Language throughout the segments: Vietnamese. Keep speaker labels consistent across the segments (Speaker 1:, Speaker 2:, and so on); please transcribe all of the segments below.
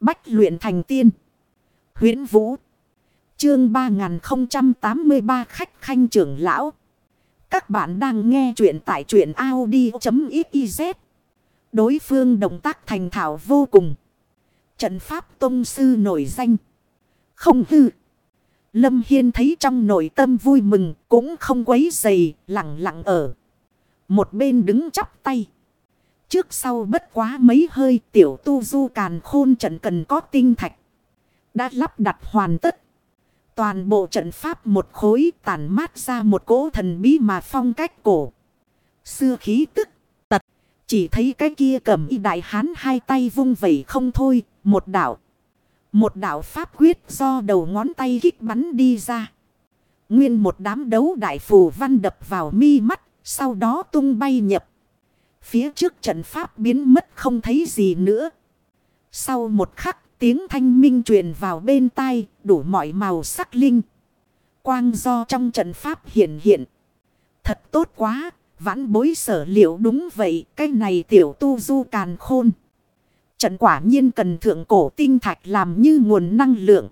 Speaker 1: Bách luyện thành tiên. huyễn Vũ. Chương 3083 khách khanh trưởng lão. Các bạn đang nghe truyện tại truyện Audi.xyz. Đối phương động tác thành thảo vô cùng. Trận pháp tông sư nổi danh. Không hư. Lâm Hiên thấy trong nội tâm vui mừng, cũng không quấy dày lặng lặng ở. Một bên đứng chắp tay. Trước sau bất quá mấy hơi, tiểu tu du càn khôn trận cần có tinh thạch. Đã lắp đặt hoàn tất. Toàn bộ trận pháp một khối tàn mát ra một cỗ thần bí mà phong cách cổ. Xưa khí tức, tật. Chỉ thấy cái kia cầm y đại hán hai tay vung vẩy không thôi. Một đảo. Một đảo pháp quyết do đầu ngón tay kích bắn đi ra. Nguyên một đám đấu đại phù văn đập vào mi mắt. Sau đó tung bay nhập. Phía trước trận pháp biến mất không thấy gì nữa. Sau một khắc tiếng thanh minh truyền vào bên tai đủ mọi màu sắc linh. Quang do trong trận pháp hiện hiện. Thật tốt quá, vãn bối sở liệu đúng vậy, cái này tiểu tu du càn khôn. Trận quả nhiên cần thượng cổ tinh thạch làm như nguồn năng lượng.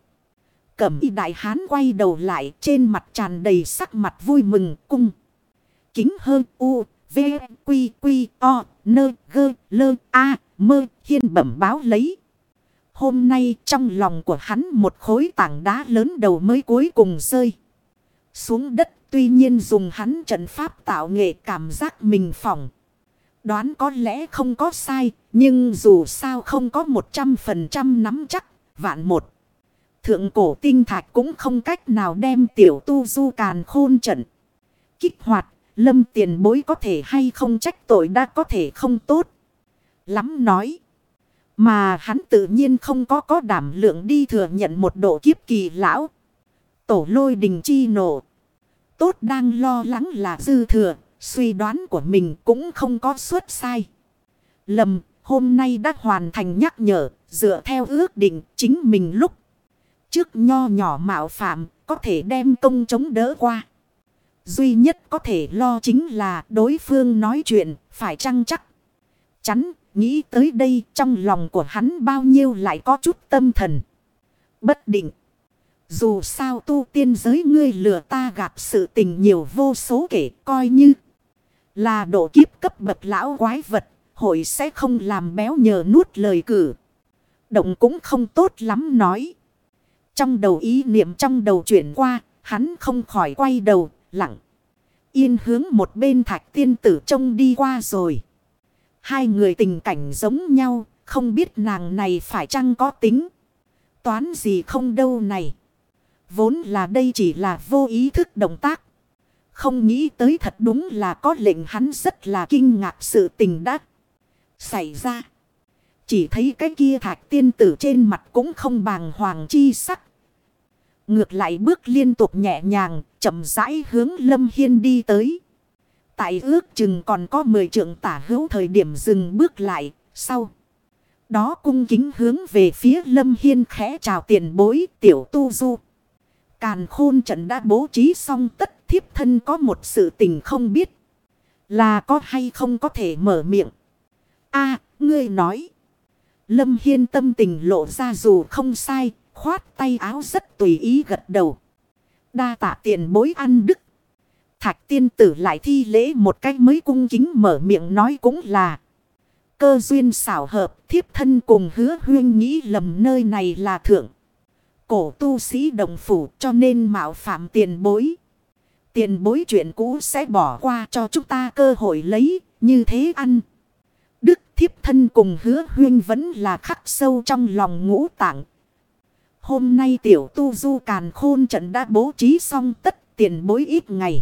Speaker 1: Cẩm y đại hán quay đầu lại trên mặt tràn đầy sắc mặt vui mừng cung. Kính hơn u, v, quy, quy, o, nơ, gơ, lơ, a, mơ, hiên bẩm báo lấy. Hôm nay trong lòng của hắn một khối tảng đá lớn đầu mới cuối cùng rơi. Xuống đất tuy nhiên dùng hắn trận pháp tạo nghệ cảm giác mình phỏng. Đoán có lẽ không có sai, nhưng dù sao không có 100% nắm chắc, vạn một. Thượng cổ tinh thạch cũng không cách nào đem tiểu tu du càn khôn trận. Kích hoạt, lâm tiền bối có thể hay không trách tội đã có thể không tốt. Lắm nói. Mà hắn tự nhiên không có có đảm lượng đi thừa nhận một độ kiếp kỳ lão. Tổ lôi đình chi nổ. Tốt đang lo lắng là dư thừa, suy đoán của mình cũng không có suốt sai. Lầm, hôm nay đã hoàn thành nhắc nhở, dựa theo ước định chính mình lúc. Trước nho nhỏ mạo phạm, có thể đem công chống đỡ qua. Duy nhất có thể lo chính là đối phương nói chuyện, phải chăng chắc. Chắn Nghĩ tới đây trong lòng của hắn bao nhiêu lại có chút tâm thần. Bất định. Dù sao tu tiên giới ngươi lừa ta gặp sự tình nhiều vô số kể coi như là độ kiếp cấp bậc lão quái vật. Hội sẽ không làm béo nhờ nuốt lời cử. Động cũng không tốt lắm nói. Trong đầu ý niệm trong đầu chuyển qua, hắn không khỏi quay đầu, lặng. Yên hướng một bên thạch tiên tử trông đi qua rồi. Hai người tình cảnh giống nhau, không biết nàng này phải chăng có tính. Toán gì không đâu này. Vốn là đây chỉ là vô ý thức động tác. Không nghĩ tới thật đúng là có lệnh hắn rất là kinh ngạc sự tình đã xảy ra. Chỉ thấy cái kia thạch tiên tử trên mặt cũng không bàng hoàng chi sắc. Ngược lại bước liên tục nhẹ nhàng, chậm rãi hướng Lâm Hiên đi tới. Tại ước chừng còn có 10 trượng tả hữu thời điểm dừng bước lại, sau. Đó cung kính hướng về phía lâm hiên khẽ chào tiền bối tiểu tu du. Càn khôn trận đã bố trí xong tất thiếp thân có một sự tình không biết. Là có hay không có thể mở miệng. a ngươi nói. Lâm Hiên tâm tình lộ ra dù không sai, khoát tay áo rất tùy ý gật đầu. Đa tạ tiền bối ăn đức. Thạch tiên tử lại thi lễ một cách mới cung kính mở miệng nói cũng là. Cơ duyên xảo hợp, thiếp thân cùng hứa huyên nghĩ lầm nơi này là thượng. Cổ tu sĩ đồng phủ cho nên mạo phạm tiền bối. Tiền bối chuyện cũ sẽ bỏ qua cho chúng ta cơ hội lấy, như thế ăn. Đức thiếp thân cùng hứa huyên vẫn là khắc sâu trong lòng ngũ tạng. Hôm nay tiểu tu du càn khôn trận đã bố trí xong tất tiền bối ít ngày.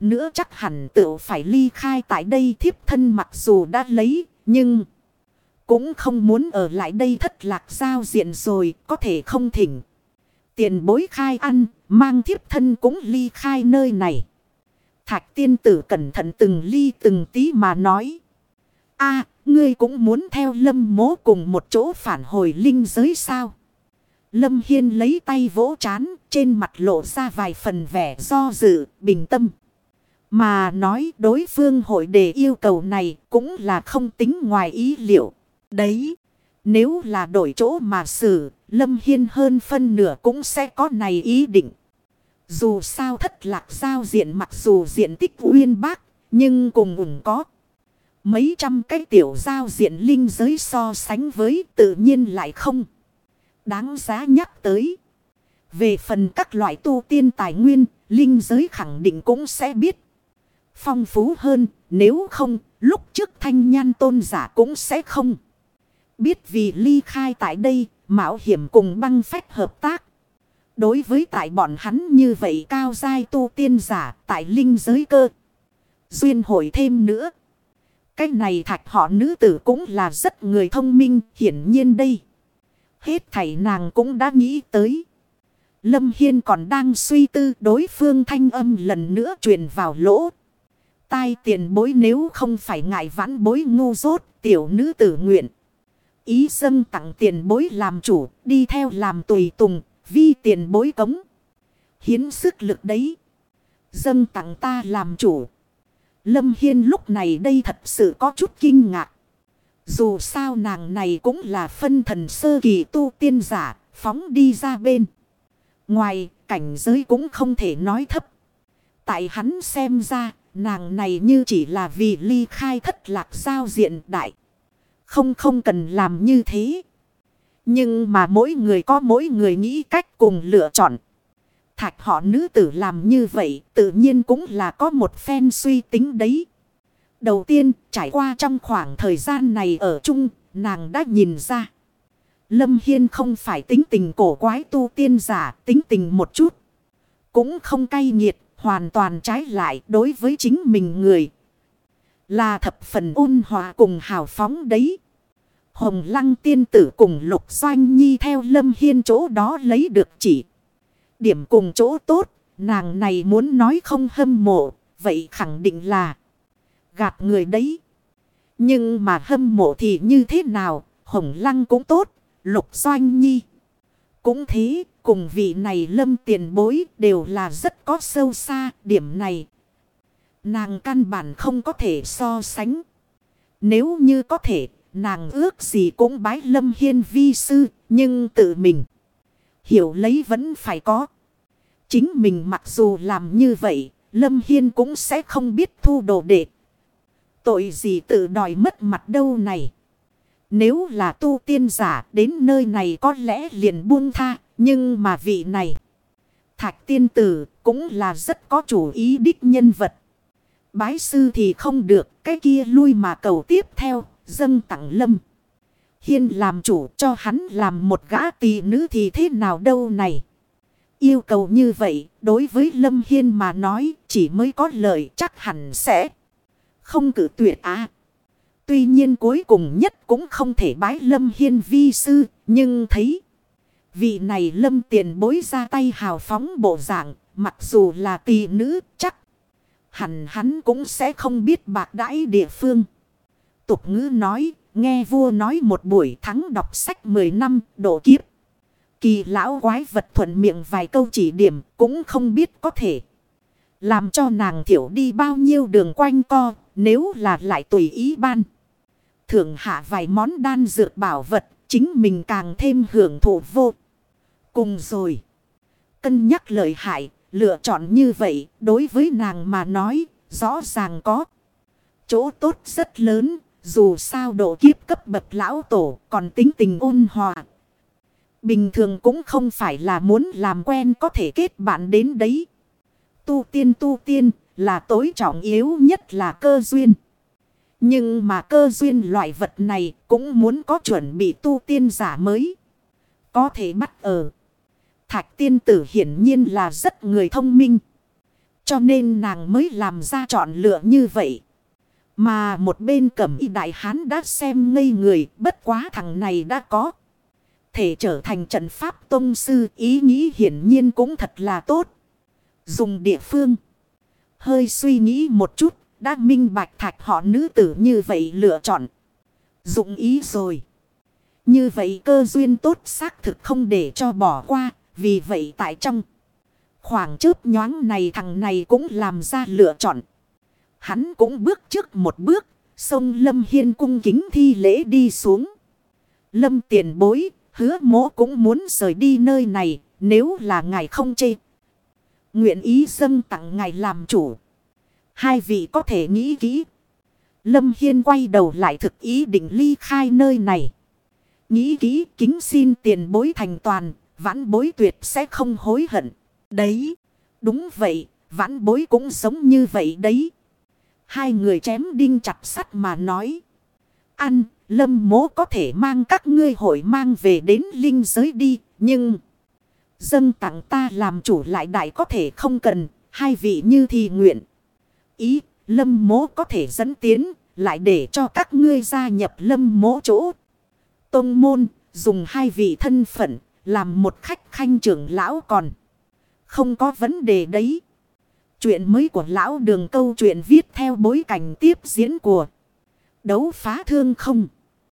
Speaker 1: Nữa chắc hẳn tự phải ly khai tại đây thiếp thân mặc dù đã lấy, nhưng cũng không muốn ở lại đây thất lạc giao diện rồi, có thể không thỉnh. Tiền bối khai ăn, mang thiếp thân cũng ly khai nơi này. Thạch tiên tử cẩn thận từng ly từng tí mà nói. a ngươi cũng muốn theo lâm mố cùng một chỗ phản hồi linh giới sao? Lâm Hiên lấy tay vỗ chán, trên mặt lộ ra vài phần vẻ do dự, bình tâm. Mà nói đối phương hội đề yêu cầu này cũng là không tính ngoài ý liệu. Đấy, Nếu là đổi chỗ mà xử, Lâm Hiên hơn phân nửa cũng sẽ có này ý định. Dù sao thất lạc giao diện mặc dù diện tích uyên bác, nhưng cùng ủng có. Mấy trăm cái tiểu giao diện linh giới so sánh với tự nhiên lại không. Đáng giá nhắc tới. Về phần các loại tu tiên tài nguyên, linh giới khẳng định cũng sẽ biết. Phong phú hơn, nếu không, lúc trước thanh nhan tôn giả cũng sẽ không. Biết vì ly khai tại đây, mạo hiểm cùng băng phách hợp tác. Đối với tại bọn hắn như vậy cao giai tu tiên giả tại linh giới cơ. Duyên hội thêm nữa. Cái này thạch họ nữ tử cũng là rất người thông minh hiển nhiên đây. Hết thảy nàng cũng đã nghĩ tới. Lâm Hiên còn đang suy tư đối phương thanh âm lần nữa truyền vào lỗ. Tai tiền bối nếu không phải ngại vãn bối ngu dốt, tiểu nữ tử nguyện. Ý dân tặng tiền bối làm chủ, đi theo làm tùy tùng, vi tiền bối cống. Hiến sức lực đấy. Dân tặng ta làm chủ. Lâm Hiên lúc này đây thật sự có chút kinh ngạc. Dù sao nàng này cũng là phân thần sơ kỳ tu tiên giả, phóng đi ra bên. Ngoài, cảnh giới cũng không thể nói thấp. Tại hắn xem ra, nàng này như chỉ là vì ly khai thất lạc giao diện đại. Không không cần làm như thế. Nhưng mà mỗi người có mỗi người nghĩ cách cùng lựa chọn. Thạch họ nữ tử làm như vậy tự nhiên cũng là có một phen suy tính đấy. Đầu tiên trải qua trong khoảng thời gian này ở chung nàng đã nhìn ra. Lâm Hiên không phải tính tình cổ quái tu tiên giả tính tình một chút. Cũng không cay nghiệt hoàn toàn trái lại đối với chính mình người. Là thập phần ôn hòa cùng hào phóng đấy. Hồng lăng tiên tử cùng lục doanh nhi theo lâm hiên chỗ đó lấy được chỉ. Điểm cùng chỗ tốt, nàng này muốn nói không hâm mộ, vậy khẳng định là gạt người đấy. Nhưng mà hâm mộ thì như thế nào, hồng lăng cũng tốt, lục doanh nhi. Cũng thế, cùng vị này lâm tiền bối đều là rất có sâu xa, điểm này. Nàng căn bản không có thể so sánh. Nếu như có thể, nàng ước gì cũng bái lâm hiên vi sư, nhưng tự mình. Hiểu lấy vẫn phải có. Chính mình mặc dù làm như vậy, lâm hiên cũng sẽ không biết thu đồ đệ. Tội gì tự đòi mất mặt đâu này. Nếu là tu tiên giả đến nơi này có lẽ liền buông tha, nhưng mà vị này. Thạch tiên tử cũng là rất có chủ ý đích nhân vật. Bái sư thì không được, cái kia lui mà cầu tiếp theo, dâng tặng lâm. Hiên làm chủ cho hắn làm một gã tỷ nữ thì thế nào đâu này. Yêu cầu như vậy, đối với Lâm Hiên mà nói, chỉ mới có lợi chắc hẳn sẽ không cử tuyệt á. Tuy nhiên cuối cùng nhất cũng không thể bái Lâm Hiên vi sư, nhưng thấy vị này Lâm tiền bối ra tay hào phóng bộ dạng, mặc dù là tỷ nữ chắc hẳn hắn cũng sẽ không biết bạc đãi địa phương. Tục ngữ nói, nghe vua nói một buổi thắng đọc sách 10 năm, độ kiếp. Kỳ lão quái vật thuận miệng vài câu chỉ điểm, cũng không biết có thể. Làm cho nàng thiểu đi bao nhiêu đường quanh co, nếu là lại tùy ý ban. Thưởng hạ vài món đan dược bảo vật, chính mình càng thêm hưởng thụ vô. Cùng rồi. Cân nhắc lợi hại, lựa chọn như vậy, đối với nàng mà nói, rõ ràng có. Chỗ tốt rất lớn, dù sao độ kiếp cấp bậc lão tổ còn tính tình ôn hòa. Bình thường cũng không phải là muốn làm quen có thể kết bạn đến đấy. Tu tiên tu tiên là tối trọng yếu nhất là cơ duyên. Nhưng mà cơ duyên loại vật này cũng muốn có chuẩn bị tu tiên giả mới. Có thể bắt ở. Thạch tiên tử hiển nhiên là rất người thông minh. Cho nên nàng mới làm ra chọn lựa như vậy. Mà một bên cẩm y đại hán đã xem ngây người, bất quá thằng này đã có. Thể trở thành trận pháp tông sư, ý nghĩ hiển nhiên cũng thật là tốt. Dùng địa phương. Hơi suy nghĩ một chút đã minh bạch thạch họ nữ tử như vậy lựa chọn. Dụng ý rồi. Như vậy cơ duyên tốt xác thực không để cho bỏ qua. Vì vậy tại trong khoảng chớp nhoáng này thằng này cũng làm ra lựa chọn. Hắn cũng bước trước một bước, sông Lâm Hiên cung kính thi lễ đi xuống. Lâm tiền bối, hứa mỗ cũng muốn rời đi nơi này, nếu là ngài không chê. Nguyện ý dâng tặng ngài làm chủ. Hai vị có thể nghĩ kỹ. Lâm Hiên quay đầu lại thực ý định ly khai nơi này. Nghĩ kỹ kính xin tiền bối thành toàn, vãn bối tuyệt sẽ không hối hận. Đấy, đúng vậy, vãn bối cũng sống như vậy đấy. Hai người chém đinh chặt sắt mà nói. Ăn, lâm mố có thể mang các ngươi hội mang về đến linh giới đi, nhưng... Dâng tặng ta làm chủ lại đại có thể không cần, hai vị như thì nguyện. Ý, lâm mố có thể dẫn tiến, lại để cho các ngươi gia nhập lâm mố chỗ. Tông môn, dùng hai vị thân phận, làm một khách khanh trưởng lão còn. Không có vấn đề đấy. Chuyện mới của lão đường câu chuyện viết theo bối cảnh tiếp diễn của đấu phá thương không.